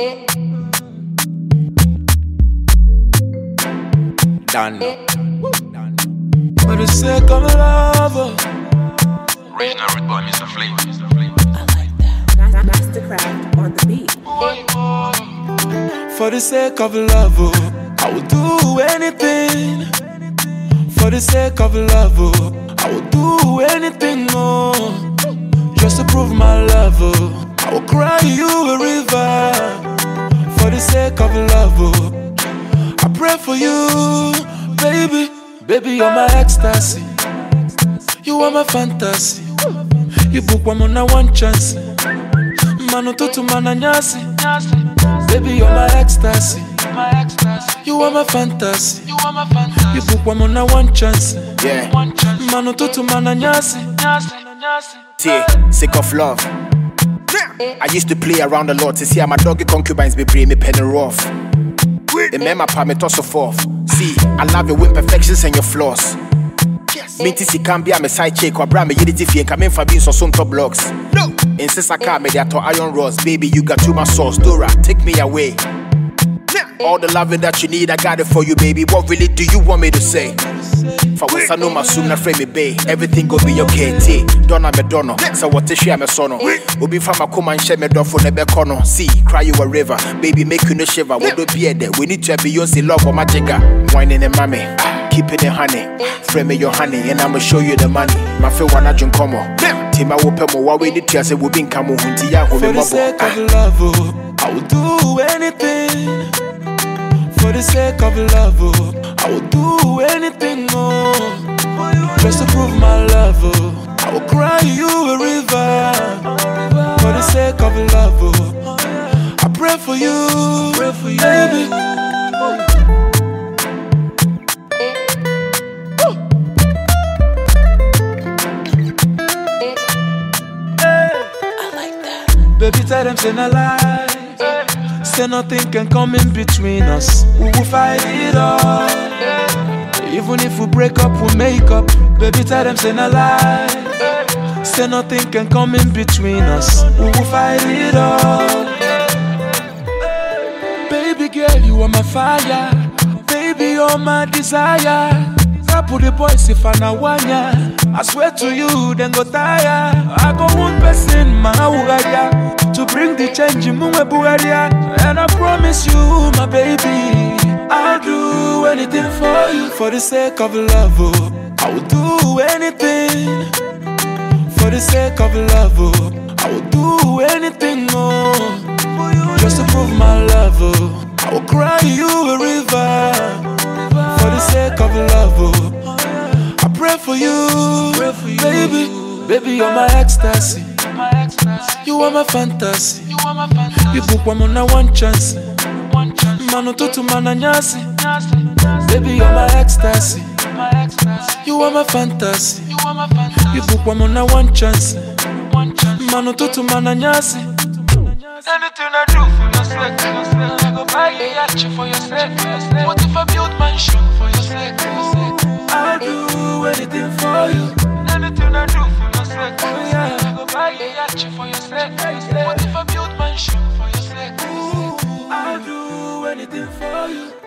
Eh. Done. For the sake of love, oh. Original root boy, Mr. Flavour. Masterkraft on the beat. for the sake of love, oh. I will do anything. For the sake of love, oh. I will do anything, oh. Just to prove my love, oh. For you, baby. Baby, you're my ecstasy. You are my fantasy. You book one on one chance. Mano tutu mana nyasi. Baby, you're my ecstasy. You are my fantasy. You book one on one chance. Yeah. Mano tutu mana nyasi. T, sick of love. I used to play around a lot to see how my doggy concubines be bring me penny rough. Mema pa me toss forth. See, I love your imperfections and your flaws. Minti si can be a me side chick or bra me fee and come in for being so top blocks. No, insist I eh. can't me that iron rods. Baby, you got too much sauce. Dora, take me away. All the loving that you need, I got it for you, baby. What really do you want me to say? For once I know my soon, I frame me bay. Everything go be okay. T, Donna me dono. So what to share me sono. Ubi from a come and share me door for nebe kono. See, cry you a river. Baby, make you no shiver. We do be there. We need to have Beyonce love or my jigger. Ah. Whining and mommy. Keep it in honey. Frame me your honey, and I'ma show you the money. My feel wanna drink come on. Tima will pay more. What we need to say, we'll be in Kamu Hunti ya For the sake of ah. love, oh, I will do anything. For the sake of love, oh, I will do anything, oh. Just to prove my love, oh, I will cry you a river. For the sake of love, oh, I pray for you, pray for you, baby. I like that. Baby, tell them say no lie. Say nothing can come in between us. We will fight it all. Even if we break up, we make up. Baby, tell them say no lie. Say nothing can come in between us. We will fight it all. Baby girl, you are my fire. Baby, you're my desire. Put the boys if I na wanya. I swear to you, then go tire. I go one person, my ugaya. To bring the change Mwe Bugaria. Promise you, my baby, I'll do anything for you. For the sake of love, oh, I will do anything. For the sake of love, oh, I will do anything, oh. Just to prove my love, oh, I will cry you a river. For the sake of love, oh, I pray for you, baby. Baby, you're my ecstasy. You are my fantasy. You book one on one chance. Mano tutu mana nyasi. Baby, you're my ecstasy. You are my fantasy. You book one on one chance. Mano tutu mana nyasi. Anything I do for your sake, I go buy a yacht for your sake. What if I build mansion for your sake. What if I build mansion for your sake? I'll do anything for you.